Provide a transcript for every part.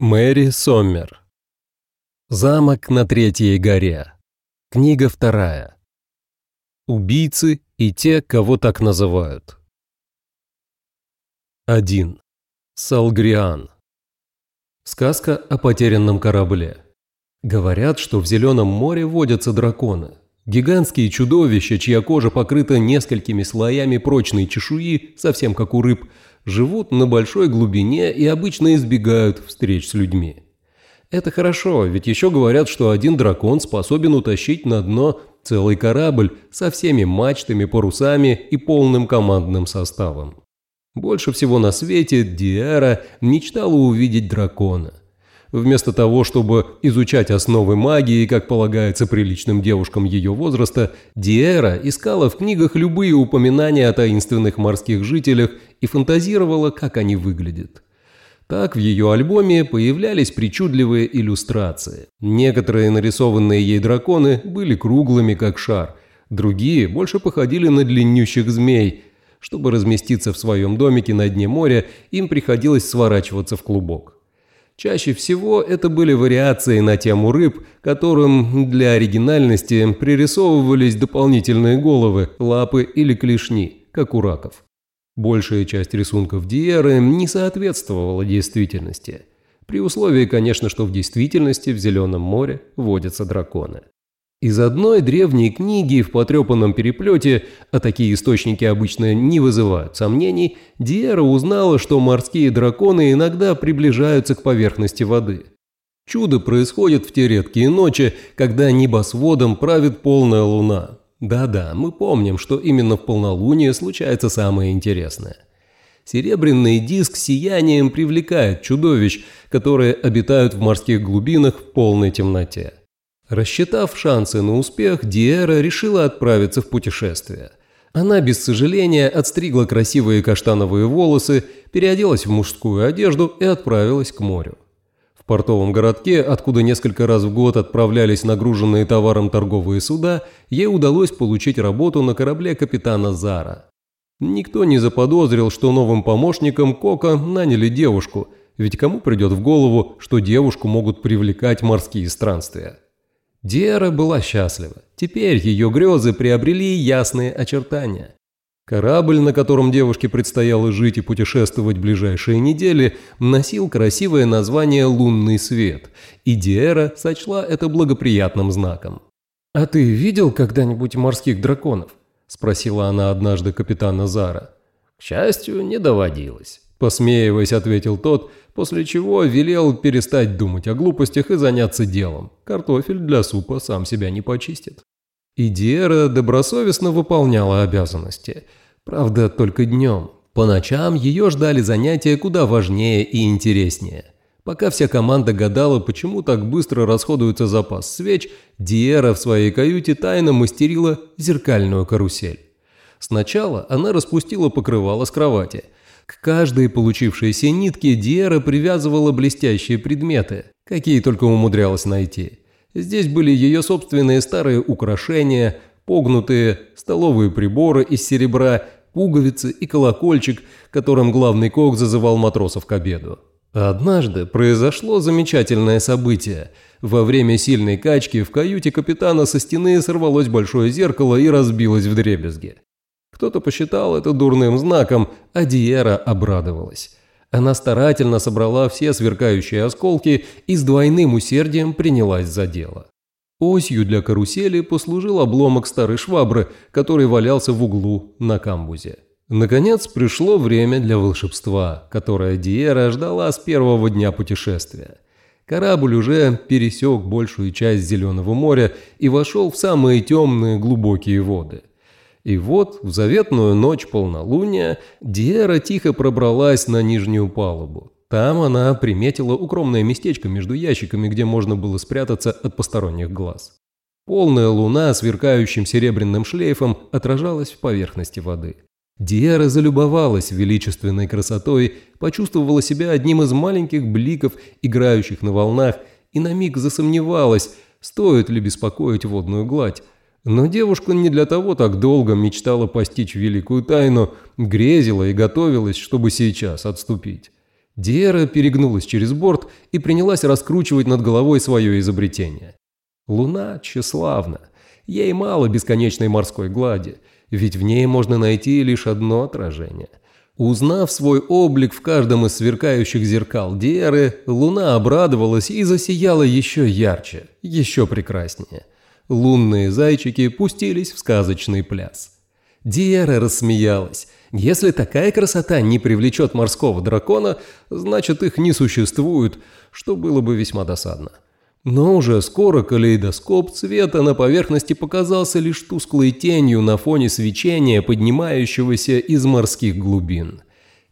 Мэри Соммер. Замок на Третьей горе. Книга вторая. Убийцы и те, кого так называют. 1. Салгриан. Сказка о потерянном корабле. Говорят, что в Зеленом море водятся драконы. Гигантские чудовища, чья кожа покрыта несколькими слоями прочной чешуи, совсем как у рыб, живут на большой глубине и обычно избегают встреч с людьми. Это хорошо, ведь еще говорят, что один дракон способен утащить на дно целый корабль со всеми мачтами, парусами и полным командным составом. Больше всего на свете Диара мечтала увидеть дракона. Вместо того, чтобы изучать основы магии, как полагается приличным девушкам ее возраста, Диэра искала в книгах любые упоминания о таинственных морских жителях и фантазировала, как они выглядят. Так в ее альбоме появлялись причудливые иллюстрации. Некоторые нарисованные ей драконы были круглыми, как шар, другие больше походили на длиннющих змей. Чтобы разместиться в своем домике на дне моря, им приходилось сворачиваться в клубок. Чаще всего это были вариации на тему рыб, которым для оригинальности пририсовывались дополнительные головы, лапы или клешни, как у раков. Большая часть рисунков Диеры не соответствовала действительности. При условии, конечно, что в действительности в Зеленом море водятся драконы. Из одной древней книги в потрепанном переплете, а такие источники обычно не вызывают сомнений, Диера узнала, что морские драконы иногда приближаются к поверхности воды. Чудо происходит в те редкие ночи, когда небосводом правит полная луна. Да-да, мы помним, что именно в полнолуние случается самое интересное. Серебряный диск сиянием привлекает чудовищ, которые обитают в морских глубинах в полной темноте. Рассчитав шансы на успех, Диэра решила отправиться в путешествие. Она без сожаления отстригла красивые каштановые волосы, переоделась в мужскую одежду и отправилась к морю. В портовом городке, откуда несколько раз в год отправлялись нагруженные товаром торговые суда, ей удалось получить работу на корабле капитана Зара. Никто не заподозрил, что новым помощником Кока наняли девушку, ведь кому придет в голову, что девушку могут привлекать морские странствия. Диэра была счастлива. Теперь ее грезы приобрели ясные очертания. Корабль, на котором девушке предстояло жить и путешествовать ближайшие недели, носил красивое название «Лунный свет», и Диэра сочла это благоприятным знаком. «А ты видел когда-нибудь морских драконов?» – спросила она однажды капитана Зара. «К счастью, не доводилось», – посмеиваясь, ответил тот, после чего велел перестать думать о глупостях и заняться делом. Картофель для супа сам себя не почистит. И добросовестно выполняла обязанности. Правда, только днем. По ночам ее ждали занятия куда важнее и интереснее. Пока вся команда гадала, почему так быстро расходуется запас свеч, Диэра в своей каюте тайно мастерила зеркальную карусель. Сначала она распустила покрывало с кровати – к каждой получившейся нитке Диэра привязывала блестящие предметы, какие только умудрялась найти. Здесь были ее собственные старые украшения, погнутые столовые приборы из серебра, пуговицы и колокольчик, которым главный кок зазывал матросов к обеду. Однажды произошло замечательное событие. Во время сильной качки в каюте капитана со стены сорвалось большое зеркало и разбилось в дребезги. Кто-то посчитал это дурным знаком, а Диера обрадовалась. Она старательно собрала все сверкающие осколки и с двойным усердием принялась за дело. Осью для карусели послужил обломок старой швабры, который валялся в углу на камбузе. Наконец пришло время для волшебства, которое Диера ждала с первого дня путешествия. Корабль уже пересек большую часть Зеленого моря и вошел в самые темные глубокие воды. И вот в заветную ночь полнолуния Диэра тихо пробралась на нижнюю палубу. Там она приметила укромное местечко между ящиками, где можно было спрятаться от посторонних глаз. Полная луна, сверкающим серебряным шлейфом, отражалась в поверхности воды. Диэра залюбовалась величественной красотой, почувствовала себя одним из маленьких бликов, играющих на волнах, и на миг засомневалась, стоит ли беспокоить водную гладь, но девушка не для того так долго мечтала постичь великую тайну, грезила и готовилась, чтобы сейчас отступить. Диера перегнулась через борт и принялась раскручивать над головой свое изобретение. Луна тщеславна. Ей мало бесконечной морской глади, ведь в ней можно найти лишь одно отражение. Узнав свой облик в каждом из сверкающих зеркал Диеры, Луна обрадовалась и засияла еще ярче, еще прекраснее. Лунные зайчики пустились в сказочный пляс. Диера рассмеялась. Если такая красота не привлечет морского дракона, значит их не существует, что было бы весьма досадно. Но уже скоро калейдоскоп цвета на поверхности показался лишь тусклой тенью на фоне свечения, поднимающегося из морских глубин.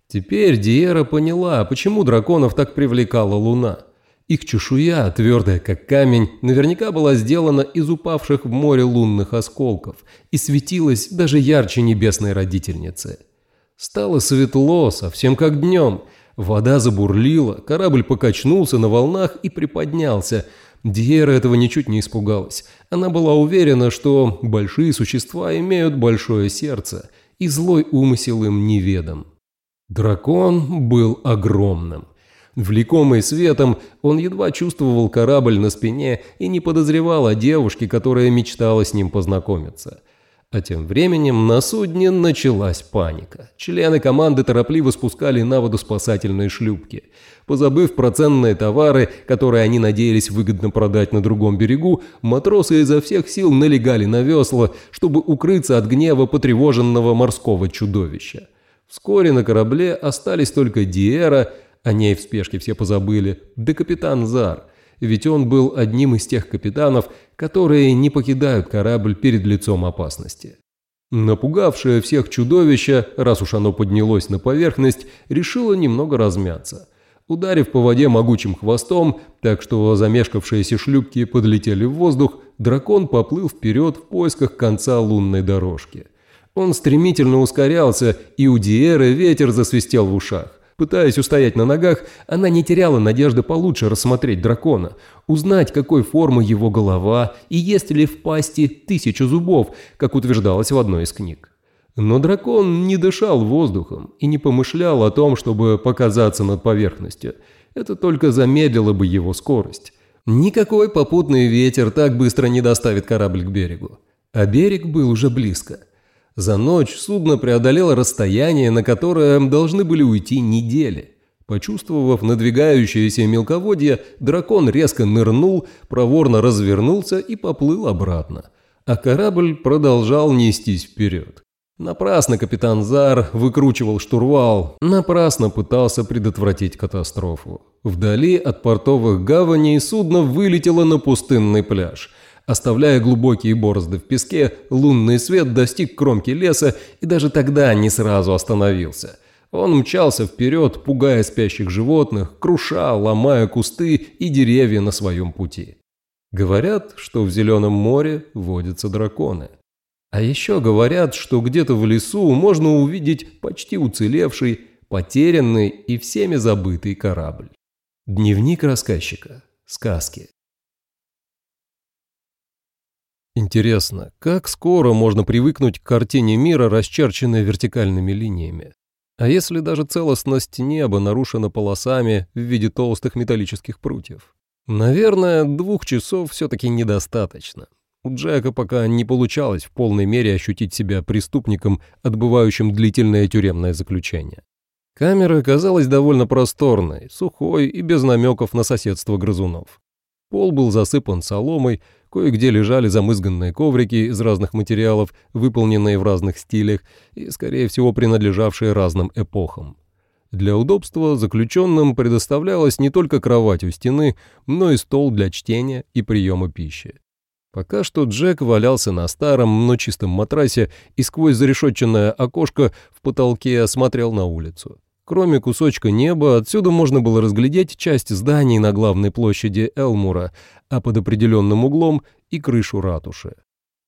Теперь Диера поняла, почему драконов так привлекала луна. Их чешуя, твердая как камень, наверняка была сделана из упавших в море лунных осколков и светилась даже ярче небесной родительницы. Стало светло, совсем как днем. Вода забурлила, корабль покачнулся на волнах и приподнялся. Диера этого ничуть не испугалась. Она была уверена, что большие существа имеют большое сердце, и злой умысел им неведом. Дракон был огромным. Влекомый светом, он едва чувствовал корабль на спине и не подозревал о девушке, которая мечтала с ним познакомиться. А тем временем на судне началась паника. Члены команды торопливо спускали на воду спасательные шлюпки. Позабыв про ценные товары, которые они надеялись выгодно продать на другом берегу, матросы изо всех сил налегали на весла, чтобы укрыться от гнева потревоженного морского чудовища. Вскоре на корабле остались только Диэра, о ней в спешке все позабыли. Да капитан Зар. Ведь он был одним из тех капитанов, которые не покидают корабль перед лицом опасности. Напугавшее всех чудовище, раз уж оно поднялось на поверхность, решило немного размяться. Ударив по воде могучим хвостом, так что замешкавшиеся шлюпки подлетели в воздух, дракон поплыл вперед в поисках конца лунной дорожки. Он стремительно ускорялся, и у Диэры ветер засвистел в ушах. Пытаясь устоять на ногах, она не теряла надежды получше рассмотреть дракона, узнать, какой формы его голова и есть ли в пасти тысяча зубов, как утверждалось в одной из книг. Но дракон не дышал воздухом и не помышлял о том, чтобы показаться над поверхностью. Это только замедлило бы его скорость. Никакой попутный ветер так быстро не доставит корабль к берегу. А берег был уже близко. За ночь судно преодолело расстояние, на которое должны были уйти недели. Почувствовав надвигающееся мелководье, дракон резко нырнул, проворно развернулся и поплыл обратно. А корабль продолжал нестись вперед. Напрасно капитан Зар выкручивал штурвал, напрасно пытался предотвратить катастрофу. Вдали от портовых гаваней судно вылетело на пустынный пляж – Оставляя глубокие борозды в песке, лунный свет достиг кромки леса и даже тогда не сразу остановился. Он мчался вперед, пугая спящих животных, круша, ломая кусты и деревья на своем пути. Говорят, что в Зеленом море водятся драконы. А еще говорят, что где-то в лесу можно увидеть почти уцелевший, потерянный и всеми забытый корабль. Дневник рассказчика. Сказки. Интересно, как скоро можно привыкнуть к картине мира, расчерченной вертикальными линиями? А если даже целостность неба нарушена полосами в виде толстых металлических прутьев? Наверное, двух часов все-таки недостаточно. У Джека пока не получалось в полной мере ощутить себя преступником, отбывающим длительное тюремное заключение. Камера оказалась довольно просторной, сухой и без намеков на соседство грызунов. Пол был засыпан соломой, Кое-где лежали замызганные коврики из разных материалов, выполненные в разных стилях и, скорее всего, принадлежавшие разным эпохам. Для удобства заключенным предоставлялась не только кровать у стены, но и стол для чтения и приема пищи. Пока что Джек валялся на старом, но чистом матрасе и сквозь зарешетченное окошко в потолке смотрел на улицу. Кроме кусочка неба, отсюда можно было разглядеть часть зданий на главной площади Элмура, а под определенным углом и крышу ратуши.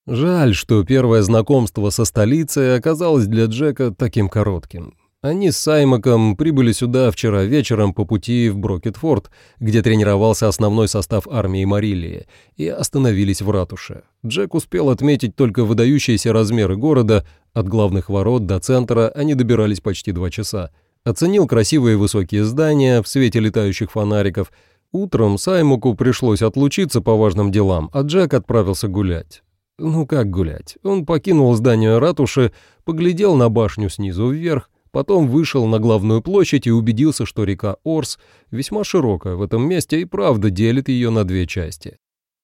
Жаль, что первое знакомство со столицей оказалось для Джека таким коротким. Они с Саймаком прибыли сюда вчера вечером по пути в Брокетфорд, где тренировался основной состав армии Марилии, и остановились в ратуше. Джек успел отметить только выдающиеся размеры города, от главных ворот до центра они добирались почти два часа, Оценил красивые высокие здания в свете летающих фонариков. Утром Саймуку пришлось отлучиться по важным делам, а Джек отправился гулять. Ну как гулять? Он покинул здание ратуши, поглядел на башню снизу вверх, потом вышел на главную площадь и убедился, что река Орс весьма широкая в этом месте и правда делит ее на две части.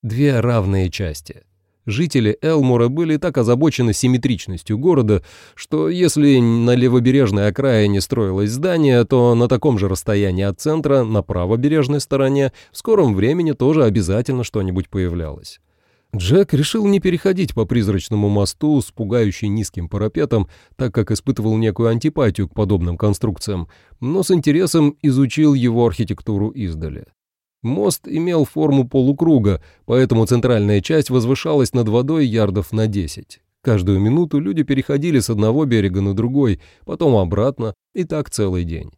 Две равные части. Жители Элмура были так озабочены симметричностью города, что если на левобережной окраине строилось здание, то на таком же расстоянии от центра, на правобережной стороне, в скором времени тоже обязательно что-нибудь появлялось. Джек решил не переходить по призрачному мосту с пугающей низким парапетом, так как испытывал некую антипатию к подобным конструкциям, но с интересом изучил его архитектуру издали. Мост имел форму полукруга, поэтому центральная часть возвышалась над водой ярдов на 10. Каждую минуту люди переходили с одного берега на другой, потом обратно, и так целый день.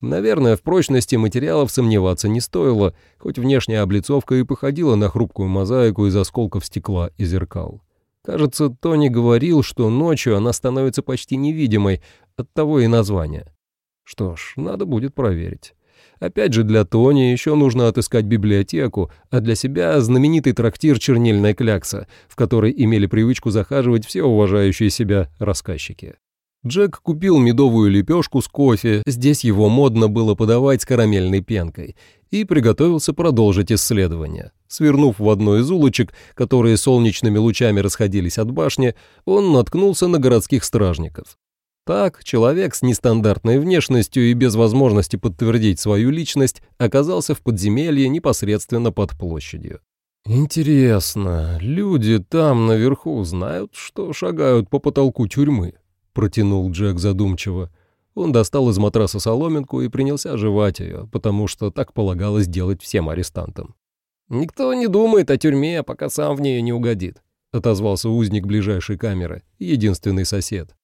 Наверное, в прочности материалов сомневаться не стоило, хоть внешняя облицовка и походила на хрупкую мозаику из осколков стекла и зеркал. Кажется, Тони говорил, что ночью она становится почти невидимой, оттого и название. Что ж, надо будет проверить. Опять же, для Тони еще нужно отыскать библиотеку, а для себя знаменитый трактир «Чернильная клякса», в который имели привычку захаживать все уважающие себя рассказчики. Джек купил медовую лепешку с кофе, здесь его модно было подавать с карамельной пенкой, и приготовился продолжить исследование. Свернув в одну из улочек, которые солнечными лучами расходились от башни, он наткнулся на городских стражников. Так, человек с нестандартной внешностью и без возможности подтвердить свою личность оказался в подземелье непосредственно под площадью. «Интересно, люди там наверху знают, что шагают по потолку тюрьмы?» — протянул Джек задумчиво. Он достал из матраса соломинку и принялся жевать ее, потому что так полагалось делать всем арестантам. «Никто не думает о тюрьме, пока сам в нее не угодит», — отозвался узник ближайшей камеры, единственный сосед.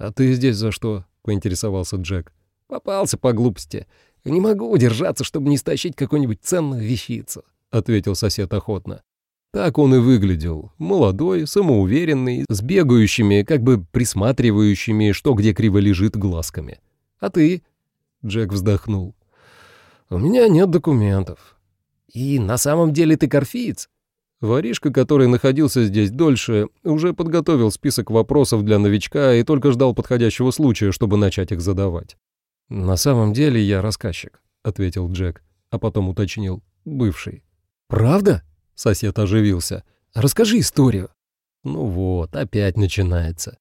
«А ты здесь за что?» — поинтересовался Джек. «Попался по глупости. Не могу удержаться, чтобы не стащить какую-нибудь ценную вещицу», — ответил сосед охотно. Так он и выглядел. Молодой, самоуверенный, с бегающими, как бы присматривающими, что где криво лежит, глазками. «А ты?» — Джек вздохнул. «У меня нет документов». «И на самом деле ты корфиец?» Воришка, который находился здесь дольше, уже подготовил список вопросов для новичка и только ждал подходящего случая, чтобы начать их задавать. «На самом деле я рассказчик», — ответил Джек, а потом уточнил. «Бывший». «Правда?» — сосед оживился. «Расскажи историю». «Ну вот, опять начинается».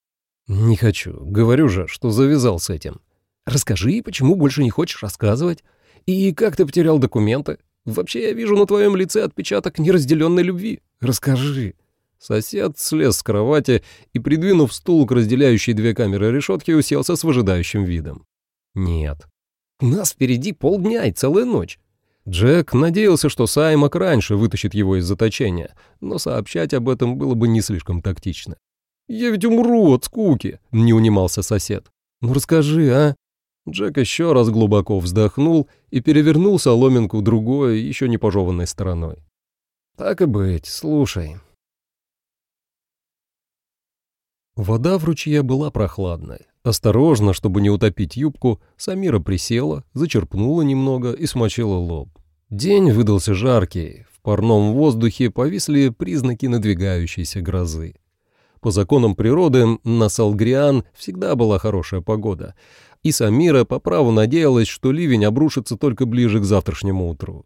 «Не хочу. Говорю же, что завязал с этим». «Расскажи, почему больше не хочешь рассказывать? И как ты потерял документы?» Вообще я вижу на твоем лице отпечаток неразделенной любви. Расскажи». Сосед слез с кровати и, придвинув стул к разделяющей две камеры решетки, уселся с выжидающим видом. «Нет. У нас впереди полдня и целая ночь». Джек надеялся, что Саймак раньше вытащит его из заточения, но сообщать об этом было бы не слишком тактично. «Я ведь умру от скуки», — не унимался сосед. «Ну расскажи, а?» Джек еще раз глубоко вздохнул и перевернул соломинку другой, еще не пожеванной стороной. «Так и быть, слушай». Вода в ручье была прохладной. Осторожно, чтобы не утопить юбку, Самира присела, зачерпнула немного и смочила лоб. День выдался жаркий, в парном воздухе повисли признаки надвигающейся грозы. По законам природы на Салгриан всегда была хорошая погода — и Самира по праву надеялась, что ливень обрушится только ближе к завтрашнему утру.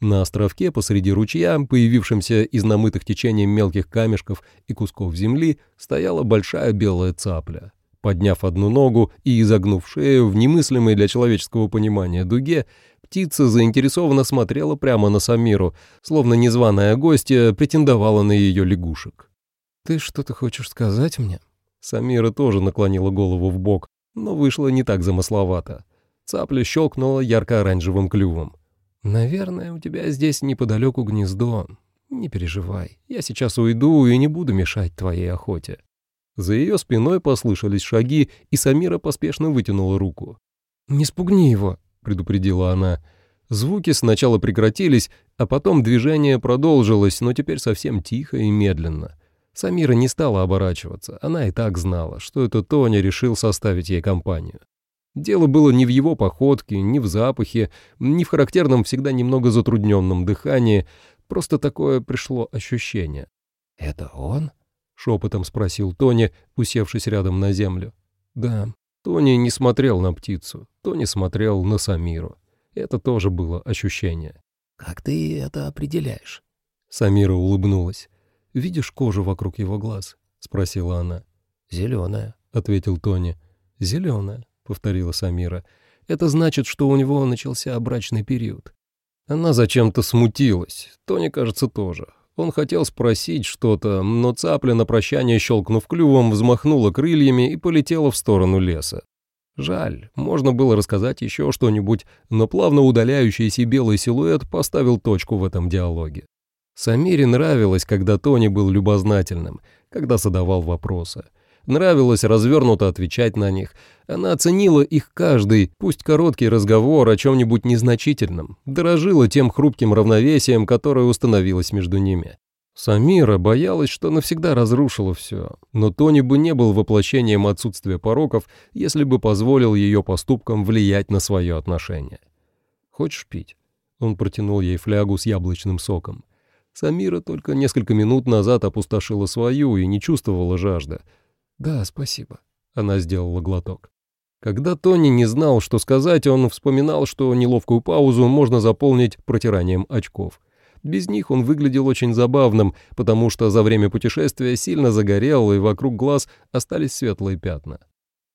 На островке посреди ручья, появившемся из намытых течением мелких камешков и кусков земли, стояла большая белая цапля. Подняв одну ногу и изогнув шею в немыслимой для человеческого понимания дуге, птица заинтересованно смотрела прямо на Самиру, словно незваная гостья претендовала на ее лягушек. «Ты что-то хочешь сказать мне?» Самира тоже наклонила голову в бок, но вышло не так замысловато. Цапля щелкнула ярко-оранжевым клювом. «Наверное, у тебя здесь неподалеку гнездо. Не переживай, я сейчас уйду и не буду мешать твоей охоте». За ее спиной послышались шаги, и Самира поспешно вытянула руку. «Не спугни его», — предупредила она. Звуки сначала прекратились, а потом движение продолжилось, но теперь совсем тихо и медленно. Самира не стала оборачиваться, она и так знала, что это Тоня решил составить ей компанию. Дело было не в его походке, не в запахе, не в характерном всегда немного затрудненном дыхании, просто такое пришло ощущение. «Это он?» — шепотом спросил Тони, усевшись рядом на землю. «Да». Тони не смотрел на птицу, Тони смотрел на Самиру. Это тоже было ощущение. «Как ты это определяешь?» Самира улыбнулась. «Видишь кожу вокруг его глаз?» — спросила она. «Зеленая», — ответил Тони. «Зеленая», — повторила Самира. «Это значит, что у него начался брачный период». Она зачем-то смутилась. Тони, кажется, тоже. Он хотел спросить что-то, но цапля на прощание, щелкнув клювом, взмахнула крыльями и полетела в сторону леса. Жаль, можно было рассказать еще что-нибудь, но плавно удаляющийся белый силуэт поставил точку в этом диалоге. Самире нравилось, когда Тони был любознательным, когда задавал вопросы. Нравилось развернуто отвечать на них. Она оценила их каждый, пусть короткий разговор о чем-нибудь незначительном, дорожила тем хрупким равновесием, которое установилось между ними. Самира боялась, что навсегда разрушила все, но Тони бы не был воплощением отсутствия пороков, если бы позволил ее поступкам влиять на свое отношение. «Хочешь пить?» Он протянул ей флягу с яблочным соком. Самира только несколько минут назад опустошила свою и не чувствовала жажды, «Да, спасибо». Она сделала глоток. Когда Тони не знал, что сказать, он вспоминал, что неловкую паузу можно заполнить протиранием очков. Без них он выглядел очень забавным, потому что за время путешествия сильно загорел, и вокруг глаз остались светлые пятна.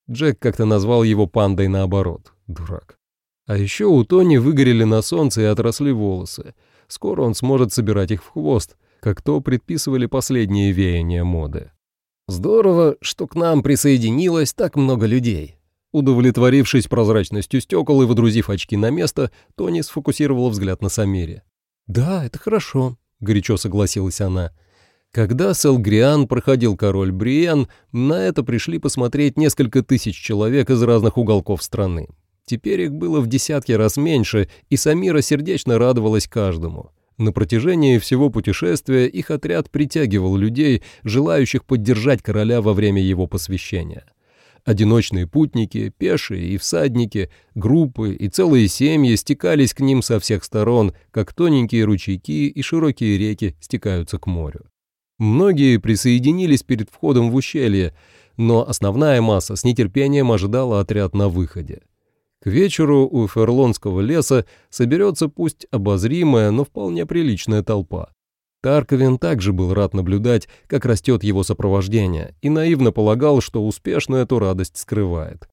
Джек как-то назвал его пандой наоборот. Дурак. А еще у Тони выгорели на солнце и отросли волосы. Скоро он сможет собирать их в хвост, как то предписывали последние веяния моды. Здорово, что к нам присоединилось так много людей. Удовлетворившись прозрачностью стекол и водрузив очки на место, Тони сфокусировал взгляд на Самире. «Да, это хорошо», — горячо согласилась она. Когда Селгриан проходил король Бриен, на это пришли посмотреть несколько тысяч человек из разных уголков страны. Теперь их было в десятки раз меньше, и Самира сердечно радовалась каждому. На протяжении всего путешествия их отряд притягивал людей, желающих поддержать короля во время его посвящения. Одиночные путники, пешие и всадники, группы и целые семьи стекались к ним со всех сторон, как тоненькие ручейки и широкие реки стекаются к морю. Многие присоединились перед входом в ущелье, но основная масса с нетерпением ожидала отряд на выходе. К вечеру у Ферлонского леса соберется пусть обозримая, но вполне приличная толпа. Тарковин также был рад наблюдать, как растет его сопровождение, и наивно полагал, что успешно эту радость скрывает.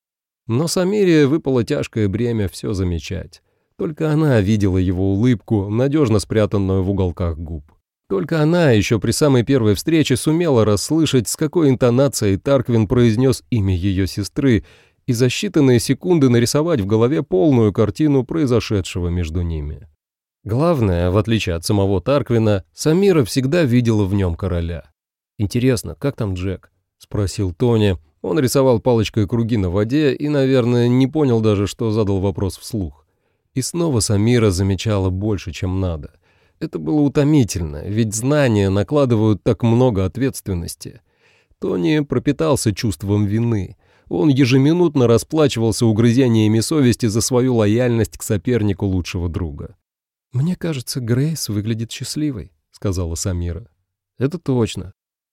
Но Самире выпало тяжкое бремя все замечать. Только она видела его улыбку, надежно спрятанную в уголках губ. Только она еще при самой первой встрече сумела расслышать, с какой интонацией Тарквин произнес имя ее сестры, и за считанные секунды нарисовать в голове полную картину произошедшего между ними. Главное, в отличие от самого Тарквина, Самира всегда видела в нем короля. «Интересно, как там Джек?» — спросил Тони. Он рисовал палочкой круги на воде и, наверное, не понял даже, что задал вопрос вслух. И снова Самира замечала больше, чем надо. Это было утомительно, ведь знания накладывают так много ответственности. Тони пропитался чувством вины — он ежеминутно расплачивался угрызениями совести за свою лояльность к сопернику лучшего друга. «Мне кажется, Грейс выглядит счастливой», — сказала Самира. «Это точно».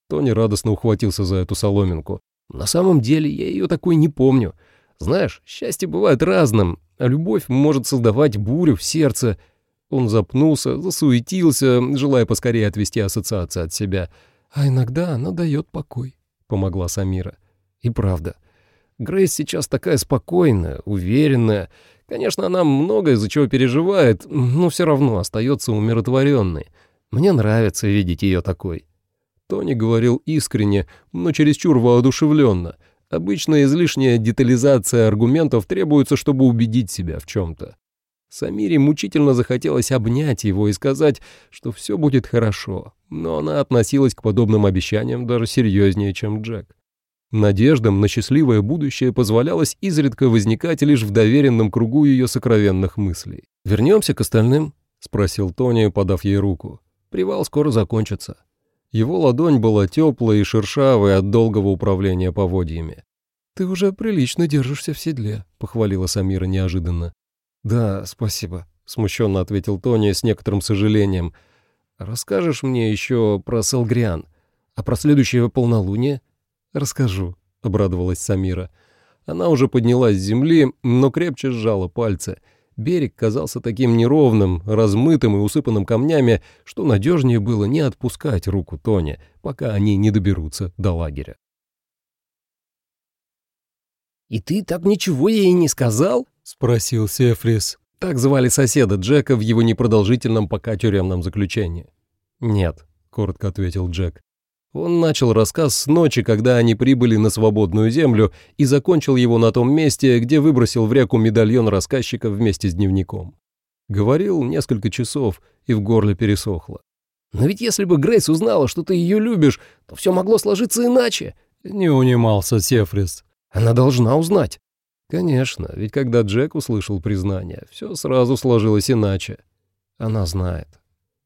Тони радостно ухватился за эту соломинку. «На самом деле я ее такой не помню. Знаешь, счастье бывает разным, а любовь может создавать бурю в сердце». Он запнулся, засуетился, желая поскорее отвести ассоциации от себя. «А иногда она дает покой», — помогла Самира. «И правда». Грейс сейчас такая спокойная, уверенная. Конечно, она много из-за чего переживает, но все равно остается умиротворенной. Мне нравится видеть ее такой». Тони говорил искренне, но чересчур воодушевленно. Обычно излишняя детализация аргументов требуется, чтобы убедить себя в чем-то. Самире мучительно захотелось обнять его и сказать, что все будет хорошо, но она относилась к подобным обещаниям даже серьезнее, чем Джек. Надеждам на счастливое будущее позволялось изредка возникать лишь в доверенном кругу ее сокровенных мыслей. «Вернемся к остальным?» — спросил Тони, подав ей руку. «Привал скоро закончится». Его ладонь была теплой и шершавой от долгого управления поводьями. «Ты уже прилично держишься в седле», — похвалила Самира неожиданно. «Да, спасибо», — смущенно ответил Тони с некоторым сожалением. «Расскажешь мне еще про Селгриан, а про следующее полнолуние?» «Расскажу», — обрадовалась Самира. Она уже поднялась с земли, но крепче сжала пальцы. Берег казался таким неровным, размытым и усыпанным камнями, что надежнее было не отпускать руку Тони, пока они не доберутся до лагеря. «И ты так ничего ей не сказал?» — спросил Сефрис. Так звали соседа Джека в его непродолжительном пока тюремном заключении. «Нет», — коротко ответил Джек. Он начал рассказ с ночи, когда они прибыли на свободную землю, и закончил его на том месте, где выбросил в реку медальон рассказчика вместе с дневником. Говорил несколько часов, и в горле пересохло. «Но ведь если бы Грейс узнала, что ты ее любишь, то все могло сложиться иначе», — не унимался Сефрис. Она должна узнать. Конечно, ведь когда Джек услышал признание, все сразу сложилось иначе. Она знает.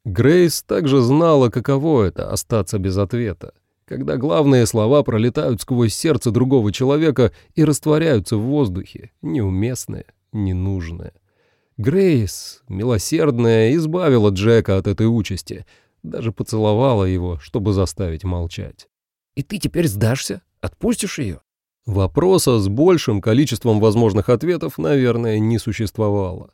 Грейс также знала, каково это — остаться без ответа, когда главные слова пролетают сквозь сердце другого человека и растворяются в воздухе, неуместные, ненужные. Грейс, милосердная, избавила Джека от этой участи, даже поцеловала его, чтобы заставить молчать. «И ты теперь сдашься? Отпустишь ее?» Вопроса с большим количеством возможных ответов, наверное, не существовало.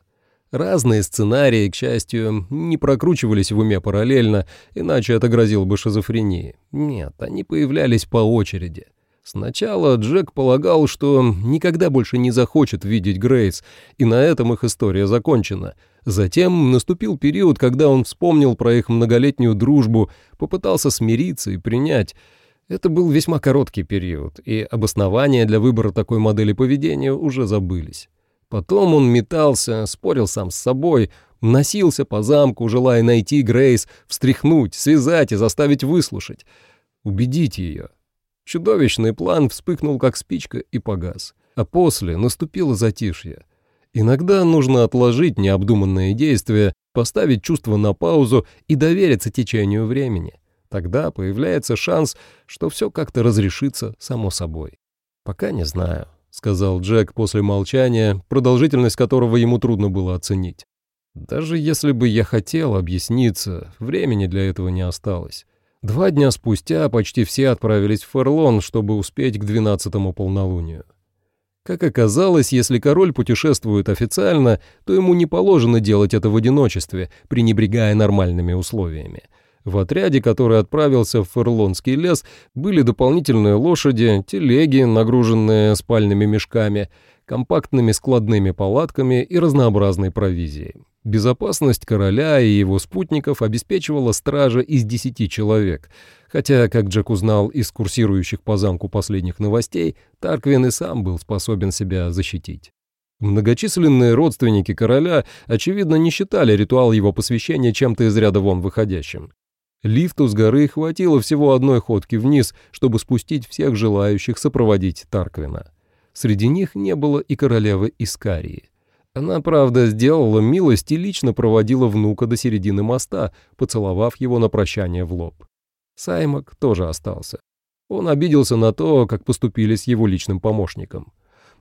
Разные сценарии, к счастью, не прокручивались в уме параллельно, иначе это грозило бы шизофренией. Нет, они появлялись по очереди. Сначала Джек полагал, что никогда больше не захочет видеть Грейс, и на этом их история закончена. Затем наступил период, когда он вспомнил про их многолетнюю дружбу, попытался смириться и принять. Это был весьма короткий период, и обоснования для выбора такой модели поведения уже забылись. Потом он метался, спорил сам с собой, носился по замку, желая найти Грейс, встряхнуть, связать и заставить выслушать. Убедить ее. Чудовищный план вспыхнул, как спичка, и погас. А после наступило затишье. Иногда нужно отложить необдуманные действия, поставить чувства на паузу и довериться течению времени. Тогда появляется шанс, что все как-то разрешится само собой. «Пока не знаю», — сказал Джек после молчания, продолжительность которого ему трудно было оценить. «Даже если бы я хотел объясниться, времени для этого не осталось. Два дня спустя почти все отправились в Ферлон, чтобы успеть к двенадцатому полнолунию. Как оказалось, если король путешествует официально, то ему не положено делать это в одиночестве, пренебрегая нормальными условиями. В отряде, который отправился в Ферлонский лес, были дополнительные лошади, телеги, нагруженные спальными мешками, компактными складными палатками и разнообразной провизией. Безопасность короля и его спутников обеспечивала стража из десяти человек, хотя, как Джек узнал из курсирующих по замку последних новостей, Тарквин и сам был способен себя защитить. Многочисленные родственники короля, очевидно, не считали ритуал его посвящения чем-то из ряда вон выходящим. Лифту с горы хватило всего одной ходки вниз, чтобы спустить всех желающих сопроводить Тарквина. Среди них не было и королевы Искарии. Она, правда, сделала милость и лично проводила внука до середины моста, поцеловав его на прощание в лоб. Саймак тоже остался. Он обиделся на то, как поступили с его личным помощником.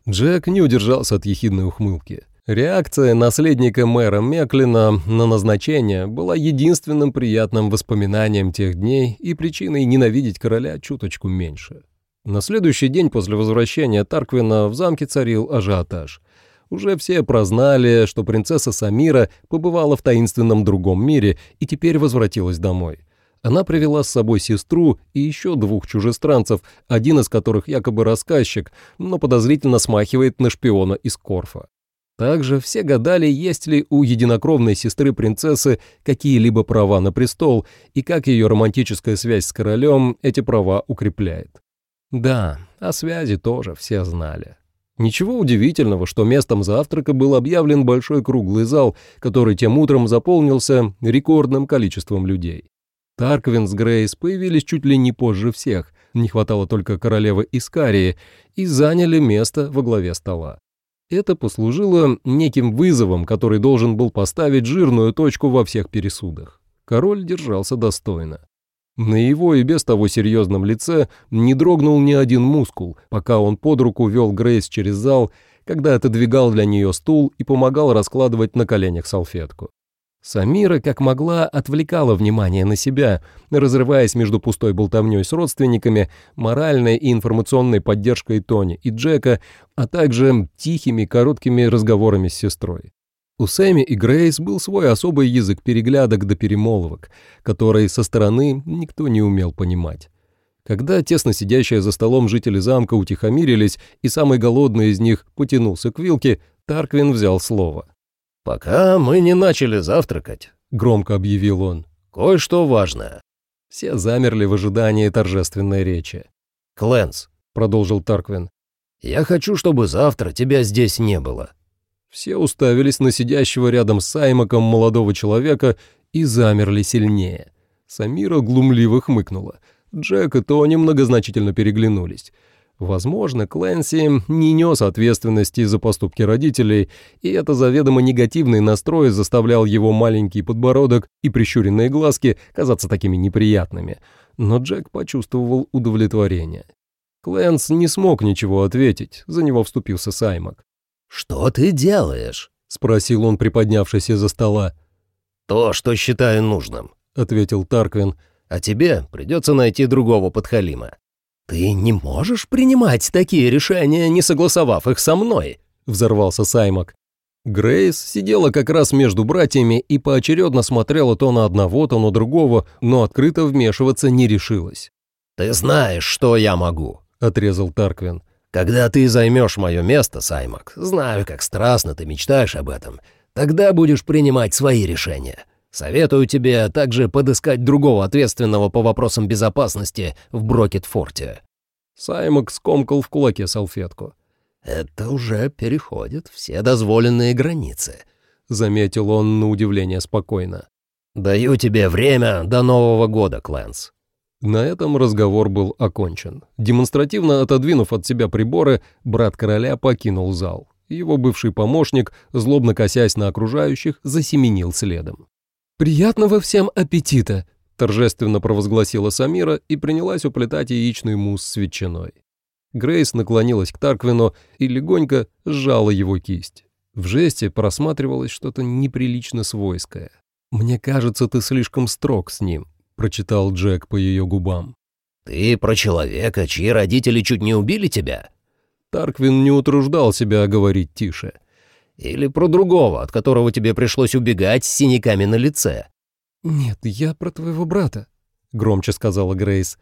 Джек не удержался от ехидной ухмылки. Реакция наследника мэра Меклина на назначение была единственным приятным воспоминанием тех дней и причиной ненавидеть короля чуточку меньше. На следующий день после возвращения Тарквина в замке царил ажиотаж. Уже все прознали, что принцесса Самира побывала в таинственном другом мире и теперь возвратилась домой. Она привела с собой сестру и еще двух чужестранцев, один из которых якобы рассказчик, но подозрительно смахивает на шпиона из Корфа. Также все гадали, есть ли у единокровной сестры принцессы какие-либо права на престол и как ее романтическая связь с королем эти права укрепляет. Да, о связи тоже все знали. Ничего удивительного, что местом завтрака был объявлен большой круглый зал, который тем утром заполнился рекордным количеством людей. Тарквин с Грейс появились чуть ли не позже всех, не хватало только королевы Искарии, и заняли место во главе стола. Это послужило неким вызовом, который должен был поставить жирную точку во всех пересудах. Король держался достойно. На его и без того серьезном лице не дрогнул ни один мускул, пока он под руку вел Грейс через зал, когда отодвигал для нее стул и помогал раскладывать на коленях салфетку. Самира, как могла, отвлекала внимание на себя, разрываясь между пустой болтовней с родственниками, моральной и информационной поддержкой Тони и Джека, а также тихими короткими разговорами с сестрой. У Сэмми и Грейс был свой особый язык переглядок до перемолвок, который со стороны никто не умел понимать. Когда тесно сидящие за столом жители замка утихомирились, и самый голодный из них потянулся к вилке, Тарквин взял слово. «Пока мы не начали завтракать», — громко объявил он. «Кое-что важное». Все замерли в ожидании торжественной речи. «Клэнс», — продолжил Тарквин, — «я хочу, чтобы завтра тебя здесь не было». Все уставились на сидящего рядом с Саймаком молодого человека и замерли сильнее. Самира глумливо хмыкнула. Джек и Тони многозначительно переглянулись. Возможно, Клэнси не нес ответственности за поступки родителей, и это заведомо негативный настрой заставлял его маленький подбородок и прищуренные глазки казаться такими неприятными. Но Джек почувствовал удовлетворение. Клэнс не смог ничего ответить, за него вступился Саймак. «Что ты делаешь?» — спросил он, приподнявшись из-за стола. «То, что считаю нужным», — ответил Тарквин. «А тебе придется найти другого подхалима». «Ты не можешь принимать такие решения, не согласовав их со мной», — взорвался Саймак. Грейс сидела как раз между братьями и поочередно смотрела то на одного, то на другого, но открыто вмешиваться не решилась. «Ты знаешь, что я могу», — отрезал Тарквин. «Когда ты займешь мое место, Саймак, знаю, как страстно ты мечтаешь об этом, тогда будешь принимать свои решения. Советую тебе также подыскать другого ответственного по вопросам безопасности в Брокет-форте». Саймак скомкал в кулаке салфетку. «Это уже переходит все дозволенные границы», — заметил он на удивление спокойно. «Даю тебе время до Нового года, Клэнс». На этом разговор был окончен. Демонстративно отодвинув от себя приборы, брат короля покинул зал. Его бывший помощник, злобно косясь на окружающих, засеменил следом. «Приятного всем аппетита!» — торжественно провозгласила Самира и принялась уплетать яичный мусс с ветчиной. Грейс наклонилась к Тарквину и легонько сжала его кисть. В жесте просматривалось что-то неприлично свойское. «Мне кажется, ты слишком строг с ним», — прочитал Джек по ее губам. «Ты про человека, чьи родители чуть не убили тебя?» Тарквин не утруждал себя говорить тише. Или про другого, от которого тебе пришлось убегать с синяками на лице?» «Нет, я про твоего брата», — громче сказала Грейс.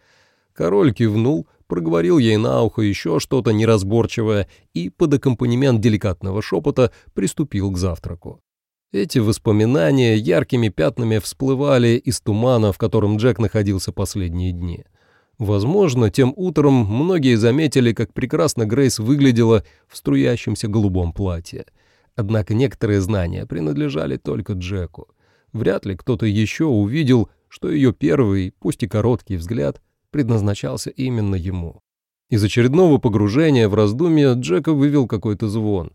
Король кивнул, проговорил ей на ухо еще что-то неразборчивое и под аккомпанемент деликатного шепота приступил к завтраку. Эти воспоминания яркими пятнами всплывали из тумана, в котором Джек находился последние дни. Возможно, тем утром многие заметили, как прекрасно Грейс выглядела в струящемся голубом платье — Однако некоторые знания принадлежали только Джеку. Вряд ли кто-то еще увидел, что ее первый, пусть и короткий взгляд, предназначался именно ему. Из очередного погружения в раздумья Джека вывел какой-то звон.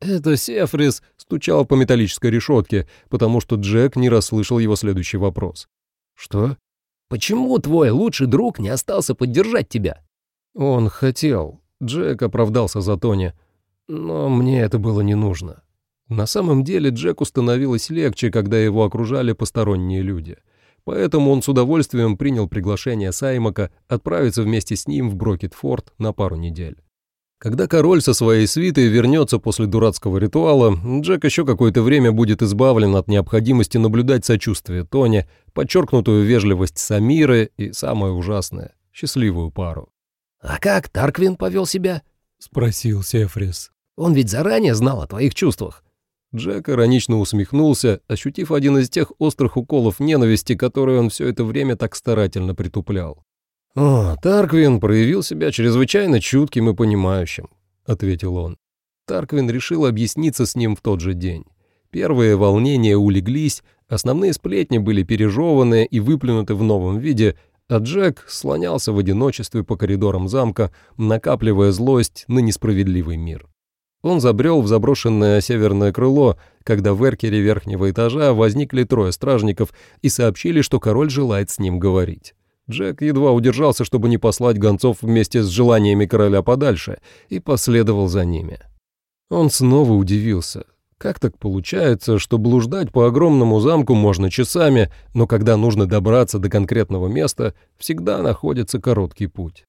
Это Сефрис стучал по металлической решетке, потому что Джек не расслышал его следующий вопрос. «Что?» «Почему твой лучший друг не остался поддержать тебя?» «Он хотел». Джек оправдался за Тони. «Но мне это было не нужно. На самом деле Джеку становилось легче, когда его окружали посторонние люди. Поэтому он с удовольствием принял приглашение Саймака отправиться вместе с ним в Брокетфорд на пару недель. Когда король со своей свитой вернется после дурацкого ритуала, Джек еще какое-то время будет избавлен от необходимости наблюдать сочувствие Тони, подчеркнутую вежливость Самиры и, самое ужасное, счастливую пару. «А как Тарквин повел себя?» — спросил Сефрис. «Он ведь заранее знал о твоих чувствах». Джек иронично усмехнулся, ощутив один из тех острых уколов ненависти, которые он все это время так старательно притуплял. «О, Тарквин проявил себя чрезвычайно чутким и понимающим», — ответил он. Тарквин решил объясниться с ним в тот же день. Первые волнения улеглись, основные сплетни были пережеваны и выплюнуты в новом виде, а Джек слонялся в одиночестве по коридорам замка, накапливая злость на несправедливый мир. Он забрел в заброшенное северное крыло, когда в эркере верхнего этажа возникли трое стражников и сообщили, что король желает с ним говорить. Джек едва удержался, чтобы не послать гонцов вместе с желаниями короля подальше, и последовал за ними. Он снова удивился. Как так получается, что блуждать по огромному замку можно часами, но когда нужно добраться до конкретного места, всегда находится короткий путь?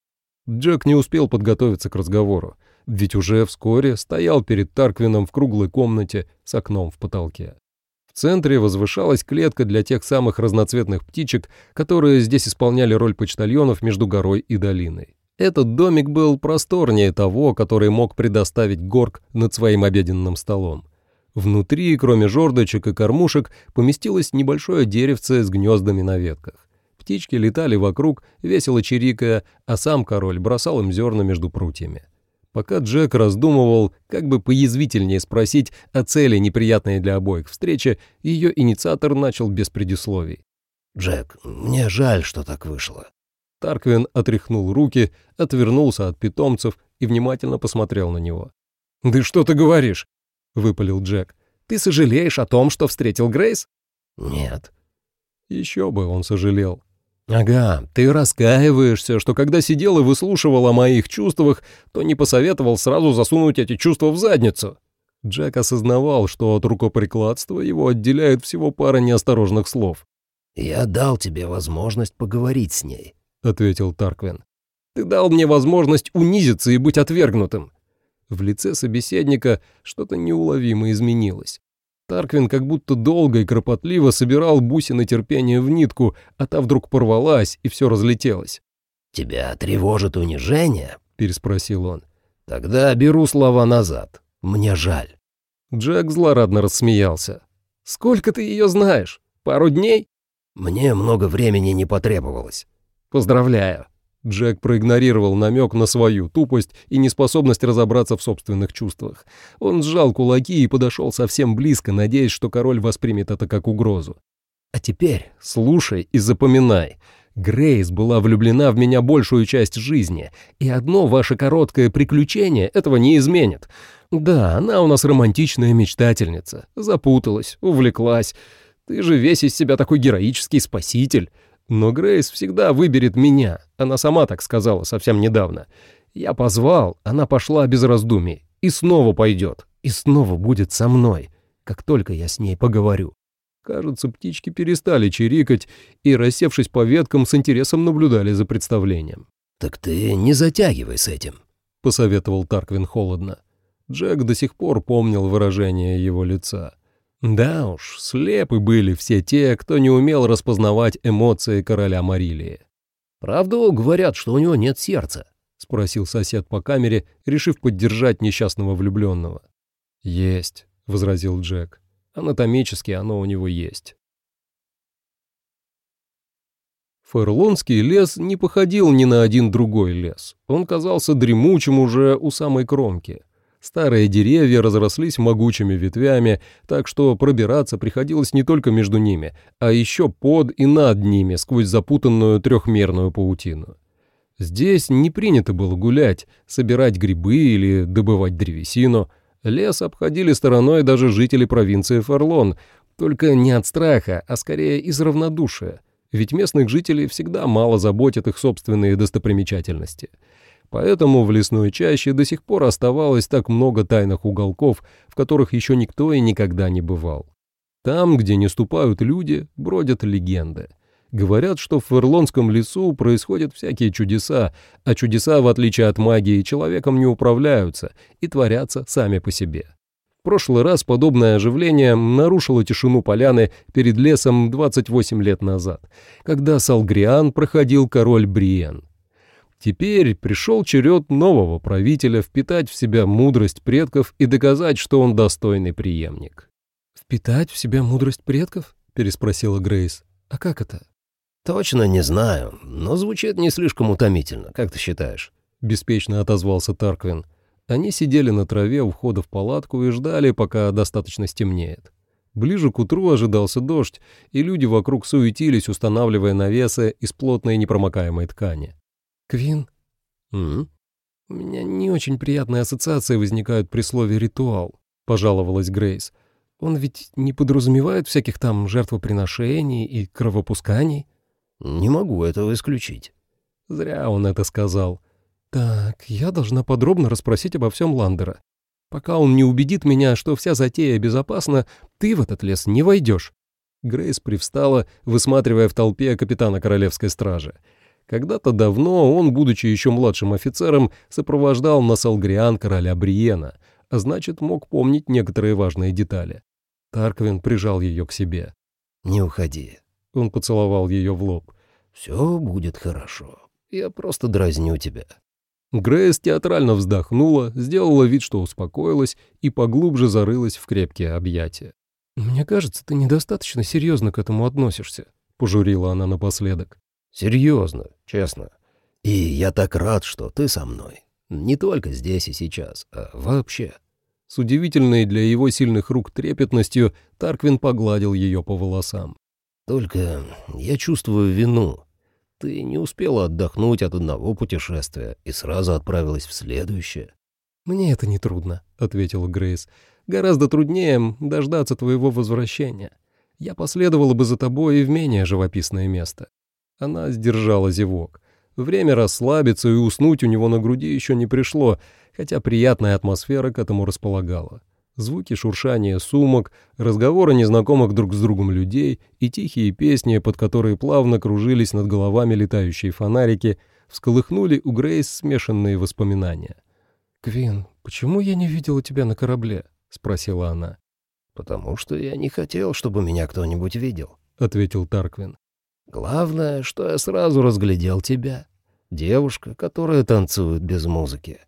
Джек не успел подготовиться к разговору, ведь уже вскоре стоял перед Тарквином в круглой комнате с окном в потолке. В центре возвышалась клетка для тех самых разноцветных птичек, которые здесь исполняли роль почтальонов между горой и долиной. Этот домик был просторнее того, который мог предоставить Горг над своим обеденным столом. Внутри, кроме жердочек и кормушек, поместилось небольшое деревце с гнездами на ветках. Птички летали вокруг, весело чирикая, а сам король бросал им зерна между прутьями. Пока Джек раздумывал, как бы поязвительнее спросить о цели неприятной для обоих встречи, ее инициатор начал без предисловий. «Джек, мне жаль, что так вышло». Тарквин отряхнул руки, отвернулся от питомцев и внимательно посмотрел на него. «Да что ты говоришь?» — выпалил Джек. «Ты сожалеешь о том, что встретил Грейс?» «Нет». Еще бы он сожалел. «Ага, ты раскаиваешься, что когда сидел и выслушивал о моих чувствах, то не посоветовал сразу засунуть эти чувства в задницу». Джек осознавал, что от рукоприкладства его отделяет всего пара неосторожных слов. «Я дал тебе возможность поговорить с ней», — ответил Тарквин. «Ты дал мне возможность унизиться и быть отвергнутым». В лице собеседника что-то неуловимо изменилось. Тарквин как будто долго и кропотливо собирал бусины терпения в нитку, а та вдруг порвалась, и все разлетелось. «Тебя тревожит унижение?» — переспросил он. «Тогда беру слова назад. Мне жаль». Джек злорадно рассмеялся. «Сколько ты ее знаешь? Пару дней?» «Мне много времени не потребовалось». «Поздравляю». Джек проигнорировал намек на свою тупость и неспособность разобраться в собственных чувствах. Он сжал кулаки и подошел совсем близко, надеясь, что король воспримет это как угрозу. «А теперь слушай и запоминай. Грейс была влюблена в меня большую часть жизни, и одно ваше короткое приключение этого не изменит. Да, она у нас романтичная мечтательница, запуталась, увлеклась. Ты же весь из себя такой героический спаситель». Но Грейс всегда выберет меня, она сама так сказала совсем недавно. Я позвал, она пошла без раздумий. И снова пойдет, и снова будет со мной, как только я с ней поговорю. Кажется, птички перестали чирикать и, рассевшись по веткам, с интересом наблюдали за представлением. «Так ты не затягивай с этим», — посоветовал Тарквин холодно. Джек до сих пор помнил выражение его лица. Да уж, слепы были все те, кто не умел распознавать эмоции короля Марилии. «Правду говорят, что у него нет сердца?» — спросил сосед по камере, решив поддержать несчастного влюбленного. «Есть», — возразил Джек. «Анатомически оно у него есть». Ферлонский лес не походил ни на один другой лес. Он казался дремучим уже у самой кромки. Старые деревья разрослись могучими ветвями, так что пробираться приходилось не только между ними, а еще под и над ними сквозь запутанную трехмерную паутину. Здесь не принято было гулять, собирать грибы или добывать древесину. Лес обходили стороной даже жители провинции Ферлон, только не от страха, а скорее из равнодушия, ведь местных жителей всегда мало заботят их собственные достопримечательности — Поэтому в лесной чаще до сих пор оставалось так много тайных уголков, в которых еще никто и никогда не бывал. Там, где не ступают люди, бродят легенды. Говорят, что в Ферлонском лесу происходят всякие чудеса, а чудеса, в отличие от магии, человеком не управляются и творятся сами по себе. В прошлый раз подобное оживление нарушило тишину поляны перед лесом 28 лет назад, когда Салгриан проходил король Бриен. Теперь пришел черед нового правителя впитать в себя мудрость предков и доказать, что он достойный преемник. «Впитать в себя мудрость предков?» — переспросила Грейс. «А как это?» «Точно не знаю, но звучит не слишком утомительно, как ты считаешь?» — беспечно отозвался Тарквин. Они сидели на траве у входа в палатку и ждали, пока достаточно стемнеет. Ближе к утру ожидался дождь, и люди вокруг суетились, устанавливая навесы из плотной непромокаемой ткани. «Квин?» «М? «У меня не очень приятные ассоциации возникают при слове «ритуал», — пожаловалась Грейс. «Он ведь не подразумевает всяких там жертвоприношений и кровопусканий?» Не могу этого исключить. Зря он это сказал. Так, я должна подробно расспросить обо всем Ландера. Пока он не убедит меня, что вся затея безопасна, ты в этот лес не войдешь. Грейс привстала, высматривая в толпе капитана королевской стражи. Когда-то давно он, будучи еще младшим офицером, сопровождал на Салгриан короля Бриена, а значит, мог помнить некоторые важные детали. Тарквин прижал ее к себе. «Не уходи». Он поцеловал ее в лоб. «Все будет хорошо. Я просто дразню тебя». Грейс театрально вздохнула, сделала вид, что успокоилась и поглубже зарылась в крепкие объятия. «Мне кажется, ты недостаточно серьезно к этому относишься», — пожурила она напоследок. «Серьезно, честно. И я так рад, что ты со мной. Не только здесь и сейчас, а вообще». С удивительной для его сильных рук трепетностью Тарквин погладил ее по волосам. «Только я чувствую вину. Ты не успела отдохнуть от одного путешествия и сразу отправилась в следующее». «Мне это не трудно», — ответила Грейс. «Гораздо труднее дождаться твоего возвращения. Я последовала бы за тобой и в менее живописное место». Она сдержала зевок. Время расслабиться и уснуть у него на груди еще не пришло, хотя приятная атмосфера к этому располагала звуки шуршания сумок, разговоры незнакомых друг с другом людей и тихие песни, под которые плавно кружились над головами летающие фонарики, всколыхнули у Грейс смешанные воспоминания. «Квин, почему я не видела тебя на корабле?» — спросила она. «Потому что я не хотел, чтобы меня кто-нибудь видел», — ответил Тарквин. «Главное, что я сразу разглядел тебя. Девушка, которая танцует без музыки.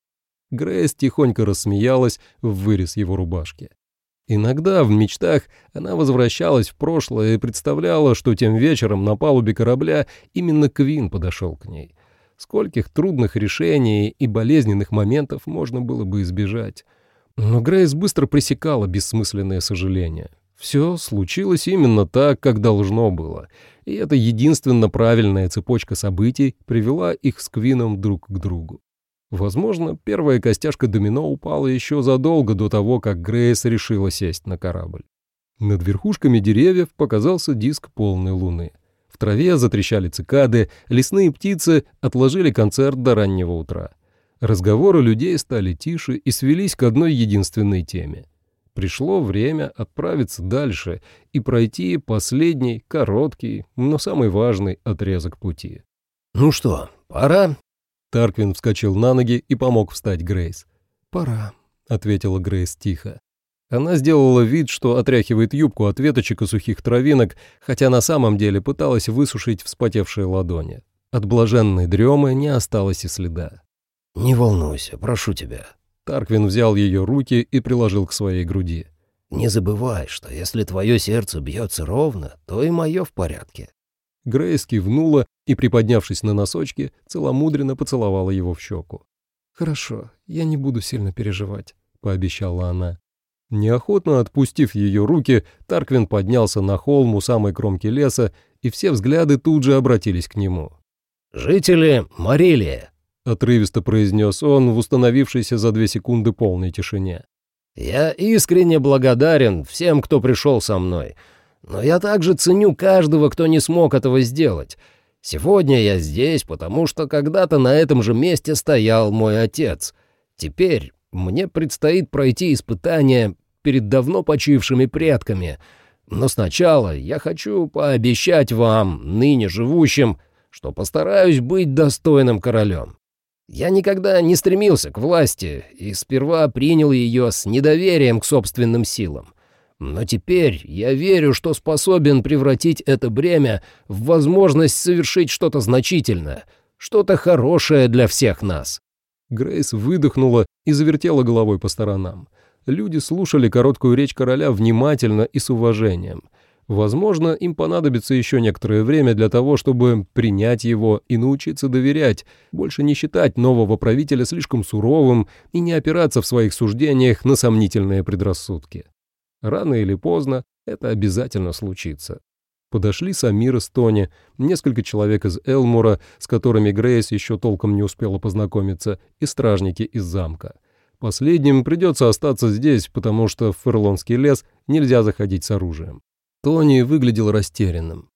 Грейс тихонько рассмеялась в вырез его рубашки. Иногда в мечтах она возвращалась в прошлое и представляла, что тем вечером на палубе корабля именно Квин подошел к ней. Скольких трудных решений и болезненных моментов можно было бы избежать. Но Грейс быстро пресекала бессмысленные сожаления. Все случилось именно так, как должно было, и эта единственно правильная цепочка событий привела их с Квином друг к другу. Возможно, первая костяшка домино упала еще задолго до того, как Грейс решила сесть на корабль. Над верхушками деревьев показался диск полной луны. В траве затрещали цикады, лесные птицы отложили концерт до раннего утра. Разговоры людей стали тише и свелись к одной единственной теме. Пришло время отправиться дальше и пройти последний, короткий, но самый важный отрезок пути. «Ну что, пора?» Тарквин вскочил на ноги и помог встать Грейс. «Пора», — ответила Грейс тихо. Она сделала вид, что отряхивает юбку от веточек и сухих травинок, хотя на самом деле пыталась высушить вспотевшие ладони. От блаженной дремы не осталось и следа. «Не волнуйся, прошу тебя». Тарквин взял ее руки и приложил к своей груди. «Не забывай, что если твое сердце бьется ровно, то и мое в порядке. Грейс кивнула и, приподнявшись на носочки, целомудренно поцеловала его в щеку. «Хорошо, я не буду сильно переживать», — пообещала она. Неохотно отпустив ее руки, Тарквин поднялся на холм у самой кромки леса, и все взгляды тут же обратились к нему. «Жители Марилия», — отрывисто произнес он в установившейся за две секунды полной тишине. «Я искренне благодарен всем, кто пришел со мной, но я также ценю каждого, кто не смог этого сделать. Сегодня я здесь, потому что когда-то на этом же месте стоял мой отец. Теперь мне предстоит пройти испытание перед давно почившими предками. Но сначала я хочу пообещать вам, ныне живущим, что постараюсь быть достойным королем. Я никогда не стремился к власти и сперва принял ее с недоверием к собственным силам. Но теперь я верю, что способен превратить это бремя в возможность совершить что-то значительное, что-то хорошее для всех нас». Грейс выдохнула и завертела головой по сторонам. Люди слушали короткую речь короля внимательно и с уважением. Возможно, им понадобится еще некоторое время для того, чтобы принять его и научиться доверять, больше не считать нового правителя слишком суровым и не опираться в своих суждениях на сомнительные предрассудки. Рано или поздно это обязательно случится. Подошли Самир и Стони, несколько человек из Элмура, с которыми Грейс еще толком не успела познакомиться, и стражники из замка. Последним придется остаться здесь, потому что в Ферлонский лес нельзя заходить с оружием. Тони выглядел растерянным.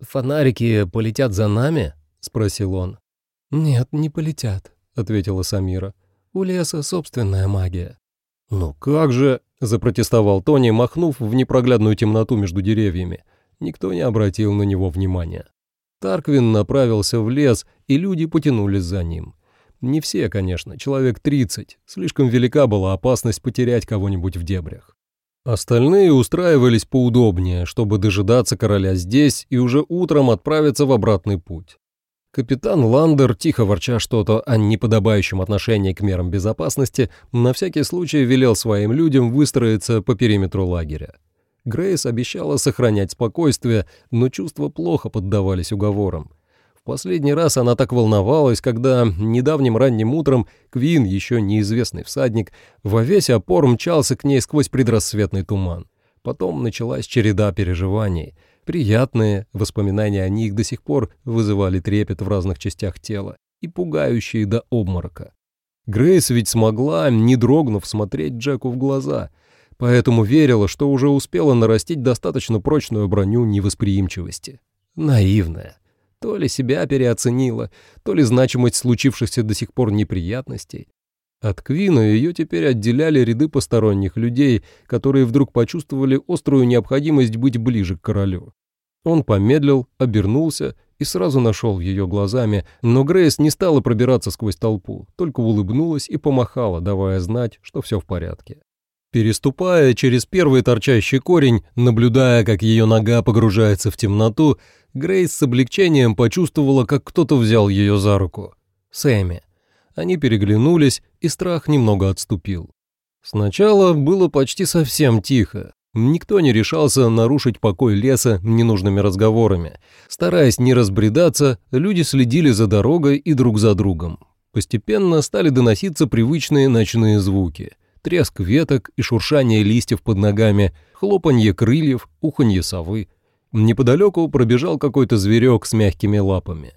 «Фонарики полетят за нами?» — спросил он. «Нет, не полетят», — ответила Самира. «У леса собственная магия». «Ну как же...» — запротестовал Тони, махнув в непроглядную темноту между деревьями. Никто не обратил на него внимания. Тарквин направился в лес, и люди потянулись за ним. Не все, конечно, человек 30. Слишком велика была опасность потерять кого-нибудь в дебрях. Остальные устраивались поудобнее, чтобы дожидаться короля здесь и уже утром отправиться в обратный путь. Капитан Ландер, тихо ворча что-то о неподобающем отношении к мерам безопасности, на всякий случай велел своим людям выстроиться по периметру лагеря. Грейс обещала сохранять спокойствие, но чувства плохо поддавались уговорам. Последний раз она так волновалась, когда недавним ранним утром Квин, еще неизвестный всадник, во весь опор мчался к ней сквозь предрассветный туман. Потом началась череда переживаний. Приятные воспоминания о них до сих пор вызывали трепет в разных частях тела и пугающие до обморока. Грейс ведь смогла, не дрогнув, смотреть Джеку в глаза — поэтому верила, что уже успела нарастить достаточно прочную броню невосприимчивости. Наивная. То ли себя переоценила, то ли значимость случившихся до сих пор неприятностей. От Квина ее теперь отделяли ряды посторонних людей, которые вдруг почувствовали острую необходимость быть ближе к королю. Он помедлил, обернулся и сразу нашел ее глазами, но Грейс не стала пробираться сквозь толпу, только улыбнулась и помахала, давая знать, что все в порядке. Переступая через первый торчащий корень, наблюдая, как ее нога погружается в темноту, Грейс с облегчением почувствовала, как кто-то взял ее за руку. Сэмми. Они переглянулись, и страх немного отступил. Сначала было почти совсем тихо. Никто не решался нарушить покой леса ненужными разговорами. Стараясь не разбредаться, люди следили за дорогой и друг за другом. Постепенно стали доноситься привычные ночные звуки — треск веток и шуршание листьев под ногами, хлопанье крыльев, уханье совы. Неподалеку пробежал какой-то зверек с мягкими лапами.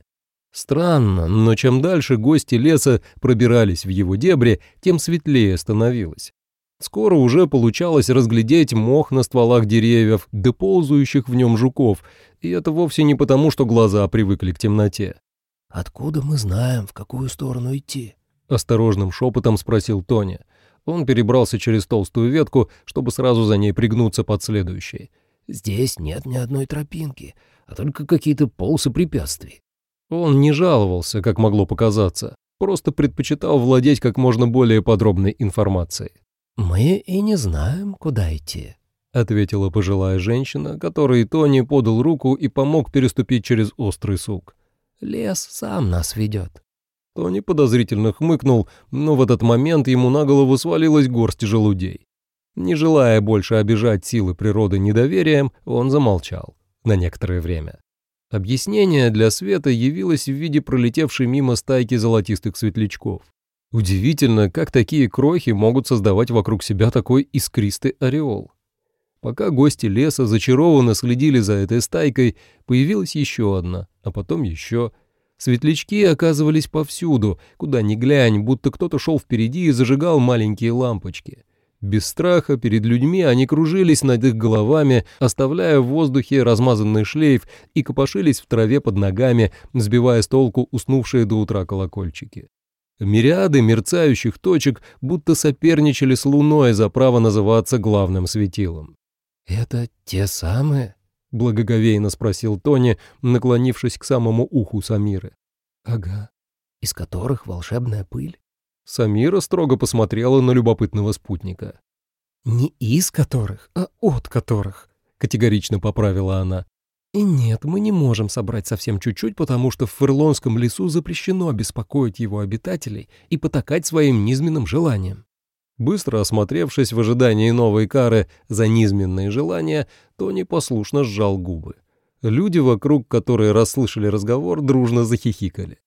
Странно, но чем дальше гости леса пробирались в его дебри, тем светлее становилось. Скоро уже получалось разглядеть мох на стволах деревьев, да ползающих в нем жуков, и это вовсе не потому, что глаза привыкли к темноте. «Откуда мы знаем, в какую сторону идти?» — осторожным шепотом спросил Тоня. Он перебрался через толстую ветку, чтобы сразу за ней пригнуться под следующей. «Здесь нет ни одной тропинки, а только какие-то полосы препятствий». Он не жаловался, как могло показаться, просто предпочитал владеть как можно более подробной информацией. «Мы и не знаем, куда идти», — ответила пожилая женщина, которой Тони подал руку и помог переступить через острый сук. «Лес сам нас ведет». Тони подозрительно хмыкнул, но в этот момент ему на голову свалилась горсть желудей. Не желая больше обижать силы природы недоверием, он замолчал на некоторое время. Объяснение для Света явилось в виде пролетевшей мимо стайки золотистых светлячков. Удивительно, как такие крохи могут создавать вокруг себя такой искристый ореол. Пока гости леса зачарованно следили за этой стайкой, появилась еще одна, а потом еще, Светлячки оказывались повсюду, куда ни глянь, будто кто-то шел впереди и зажигал маленькие лампочки. Без страха перед людьми они кружились над их головами, оставляя в воздухе размазанный шлейф и копошились в траве под ногами, сбивая с толку уснувшие до утра колокольчики. Мириады мерцающих точек будто соперничали с луной за право называться главным светилом. «Это те самые?» — благоговейно спросил Тони, наклонившись к самому уху Самиры. «Ага. Из которых волшебная пыль?» Самира строго посмотрела на любопытного спутника. «Не из которых, а от которых», — категорично поправила она. «И нет, мы не можем собрать совсем чуть-чуть, потому что в Ферлонском лесу запрещено беспокоить его обитателей и потакать своим низменным желаниям. Быстро осмотревшись в ожидании новой кары за низменные желания, Тони послушно сжал губы. Люди вокруг, которые расслышали разговор, дружно захихикали.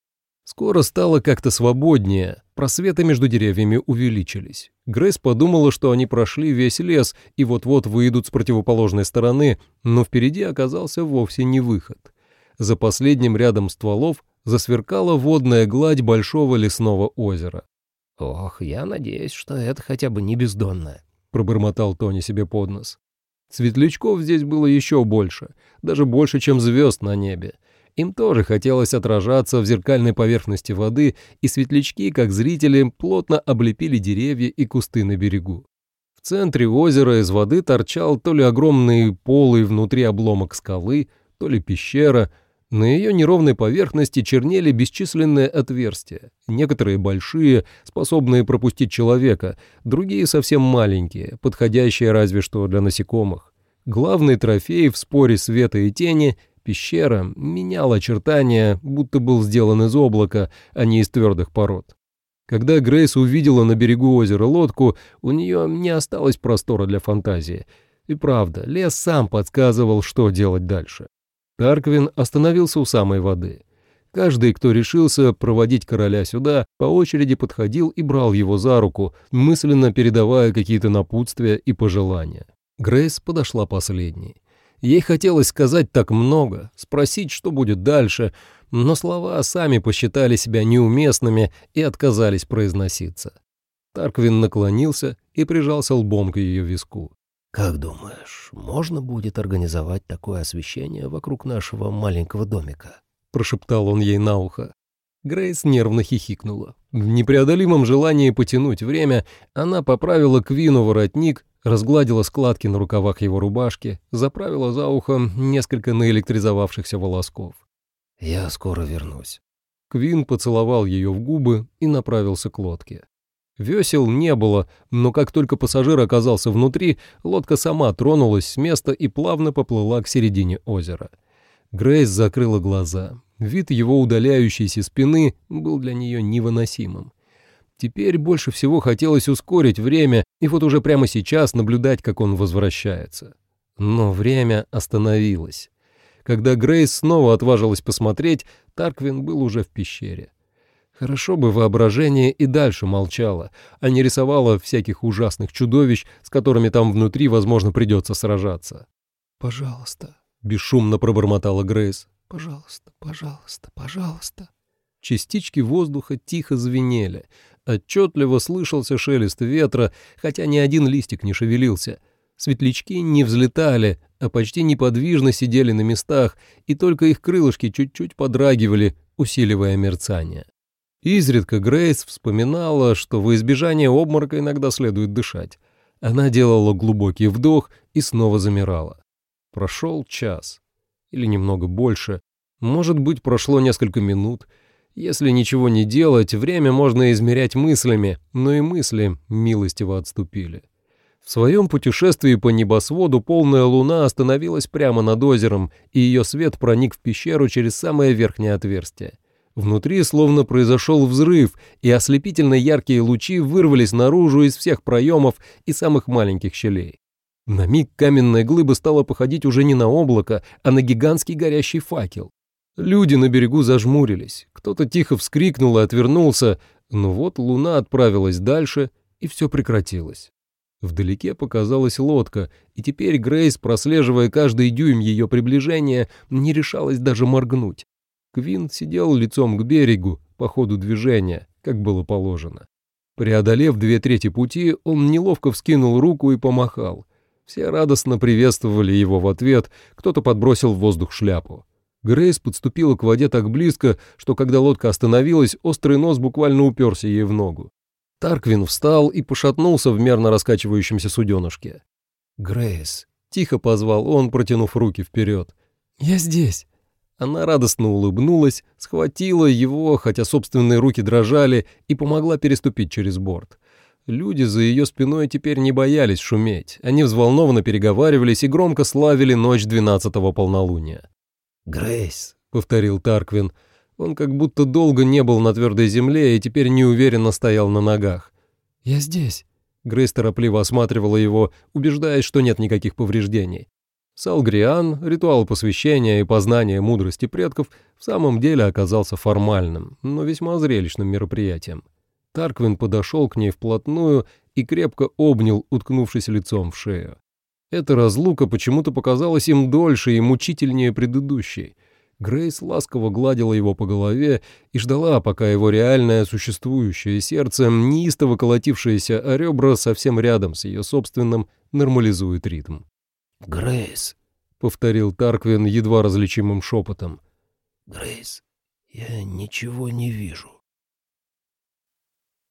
Скоро стало как-то свободнее, просветы между деревьями увеличились. Грейс подумала, что они прошли весь лес и вот-вот выйдут с противоположной стороны, но впереди оказался вовсе не выход. За последним рядом стволов засверкала водная гладь большого лесного озера. «Ох, я надеюсь, что это хотя бы не бездонное», — пробормотал Тони себе под нос. Светлячков здесь было еще больше, даже больше, чем звезд на небе. Им тоже хотелось отражаться в зеркальной поверхности воды, и светлячки, как зрители, плотно облепили деревья и кусты на берегу. В центре озера из воды торчал то ли огромный полый внутри обломок скалы, то ли пещера. На ее неровной поверхности чернели бесчисленные отверстия, некоторые большие, способные пропустить человека, другие совсем маленькие, подходящие разве что для насекомых. Главный трофей в споре света и тени — пещера менял очертания, будто был сделан из облака, а не из твердых пород. Когда Грейс увидела на берегу озера лодку, у нее не осталось простора для фантазии. И правда, лес сам подсказывал, что делать дальше. Тарквин остановился у самой воды. Каждый, кто решился проводить короля сюда, по очереди подходил и брал его за руку, мысленно передавая какие-то напутствия и пожелания. Грейс подошла последней. Ей хотелось сказать так много, спросить, что будет дальше, но слова сами посчитали себя неуместными и отказались произноситься. Тарквин наклонился и прижался лбом к ее виску. «Как думаешь, можно будет организовать такое освещение вокруг нашего маленького домика?» — прошептал он ей на ухо. Грейс нервно хихикнула. В непреодолимом желании потянуть время она поправила Квину воротник разгладила складки на рукавах его рубашки, заправила за ухом несколько наэлектризовавшихся волосков. «Я скоро вернусь». Квин поцеловал ее в губы и направился к лодке. Весел не было, но как только пассажир оказался внутри, лодка сама тронулась с места и плавно поплыла к середине озера. Грейс закрыла глаза. Вид его удаляющейся спины был для нее невыносимым. Теперь больше всего хотелось ускорить время и вот уже прямо сейчас наблюдать, как он возвращается. Но время остановилось. Когда Грейс снова отважилась посмотреть, Тарквин был уже в пещере. Хорошо бы воображение и дальше молчало, а не рисовало всяких ужасных чудовищ, с которыми там внутри, возможно, придется сражаться. «Пожалуйста», — бесшумно пробормотала Грейс. «Пожалуйста, пожалуйста, пожалуйста». Частички воздуха тихо звенели, Отчетливо слышался шелест ветра, хотя ни один листик не шевелился. Светлячки не взлетали, а почти неподвижно сидели на местах, и только их крылышки чуть-чуть подрагивали, усиливая мерцание. Изредка Грейс вспоминала, что во избежание обморока иногда следует дышать. Она делала глубокий вдох и снова замирала. Прошел час. Или немного больше. Может быть, прошло несколько минут — если ничего не делать, время можно измерять мыслями, но и мысли милостиво отступили. В своем путешествии по небосводу полная луна остановилась прямо над озером, и ее свет проник в пещеру через самое верхнее отверстие. Внутри словно произошел взрыв, и ослепительно яркие лучи вырвались наружу из всех проемов и самых маленьких щелей. На миг каменная глыба стала походить уже не на облако, а на гигантский горящий факел. Люди на берегу зажмурились, кто-то тихо вскрикнул и отвернулся, но вот луна отправилась дальше, и все прекратилось. Вдалеке показалась лодка, и теперь Грейс, прослеживая каждый дюйм ее приближения, не решалась даже моргнуть. Квин сидел лицом к берегу, по ходу движения, как было положено. Преодолев две трети пути, он неловко вскинул руку и помахал. Все радостно приветствовали его в ответ, кто-то подбросил в воздух шляпу. Грейс подступила к воде так близко, что когда лодка остановилась, острый нос буквально уперся ей в ногу. Тарквин встал и пошатнулся в мерно раскачивающемся суденышке. «Грейс», — тихо позвал он, протянув руки вперед. «Я здесь». Она радостно улыбнулась, схватила его, хотя собственные руки дрожали, и помогла переступить через борт. Люди за ее спиной теперь не боялись шуметь. Они взволнованно переговаривались и громко славили ночь двенадцатого полнолуния. «Грейс», — повторил Тарквин. Он как будто долго не был на твердой земле и теперь неуверенно стоял на ногах. «Я здесь». Грейс торопливо осматривала его, убеждаясь, что нет никаких повреждений. Салгриан, ритуал посвящения и познания мудрости предков, в самом деле оказался формальным, но весьма зрелищным мероприятием. Тарквин подошел к ней вплотную и крепко обнял, уткнувшись лицом в шею. Эта разлука почему-то показалась им дольше и мучительнее предыдущей. Грейс ласково гладила его по голове и ждала, пока его реальное существующее сердце, неистово колотившееся о ребра совсем рядом с ее собственным, нормализует ритм. Грейс», — повторил Тарквин едва различимым шепотом. «Грейс, я ничего не вижу».